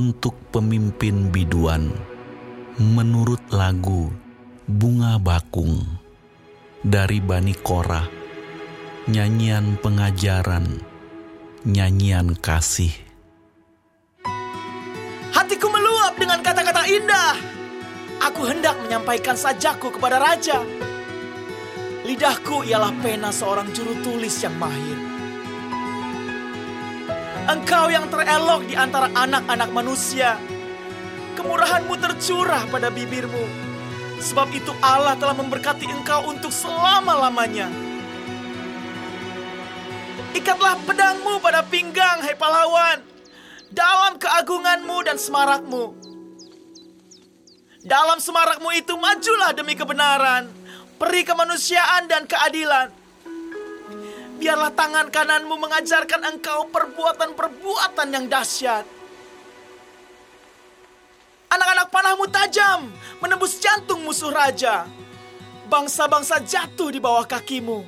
untuk pemimpin biduan menurut lagu Bunga Bakung dari Bani Korah, nyanyian pengajaran, nyanyian kasih. Hatiku meluap dengan kata-kata indah. Aku hendak menyampaikan sajaku kepada raja. Lidahku ialah pena seorang juru tulis yang mahir. Engkau yang terelok di antara anak-anak manusia. Kemurahanmu tercurah pada bibirmu. Sebab itu Allah telah memberkati engkau untuk selama-lamanya. Ikatlah pedangmu pada pinggang, hai pahlawan. Dalam keagunganmu dan semarakmu. Dalam semarakmu itu majulah demi kebenaran, peri kemanusiaan dan keadilan. Biarlah tangan kananmu mengajarkan engkau perbuatan-perbuatan yang dahsyat. Anak-anak panahmu tajam, menembus jantung musuh raja. Bangsa-bangsa jatuh di bawah kakimu.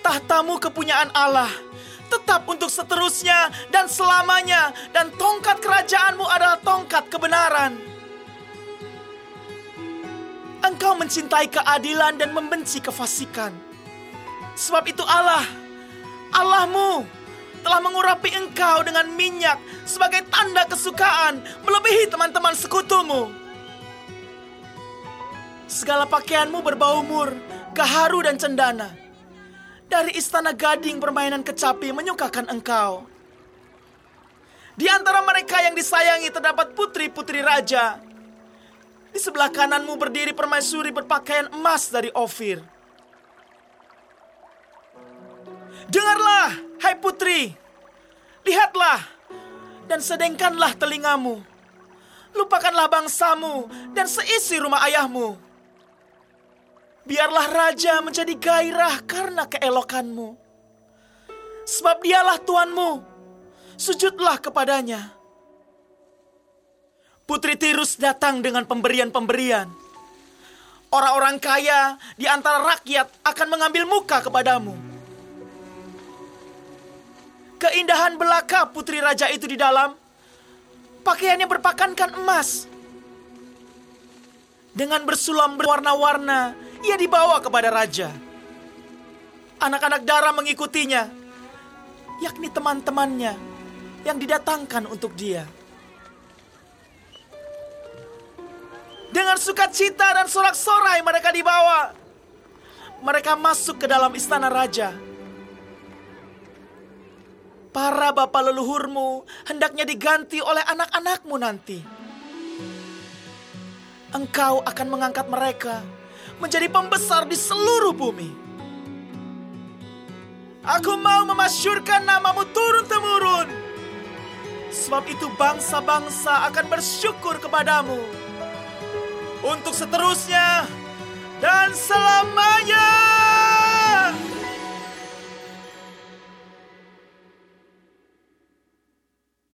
Tahtamu kepunyaan Allah, tetap untuk seterusnya dan selamanya. Dan tongkat kerajaanmu adalah tongkat kebenaran. Engkau mencintai keadilan dan membenci kefasikan. Sebab itu Allah, Allahmu, telah mengurapi engkau dengan minyak sebagai tanda kesukaan melebihi teman-teman sekutumu. Segala pakaianmu berbau mur, gaharu dan cendana. Dari istana gading permainan kecapi menyukakan engkau. Di antara mereka yang disayangi terdapat putri-putri raja. Di sebelah kananmu berdiri permaisuri berpakaian emas dari Ofir. Dengarlah, hai putri. Lihatlah dan sedengkanlah telingamu. Lupakanlah bangsamu dan seisi rumah ayahmu. Biarlah raja menjadi gairah karena keelokanmu. Sebab dialah Tuanmu. Sujudlah kepadanya. Putri Tirus datang dengan pemberian-pemberian. Orang-orang kaya di antara rakyat akan mengambil muka kepadamu. Keindahan belaka putri raja itu di dalam, pakaiannya berpakankan emas. Dengan bersulam berwarna-warna, ia dibawa kepada raja. Anak-anak darah mengikutinya, yakni teman-temannya yang didatangkan untuk dia. Dengan sukacita dan sorak-sorai mereka dibawa. Mereka masuk ke dalam istana raja. Para bapak leluhurmu hendaknya diganti oleh anak-anakmu nanti. Engkau akan mengangkat mereka menjadi pembesar di seluruh bumi. Aku mau memasyurkan namamu turun-temurun. Sebab itu bangsa-bangsa akan bersyukur kepadamu. Untuk seterusnya dan selamanya.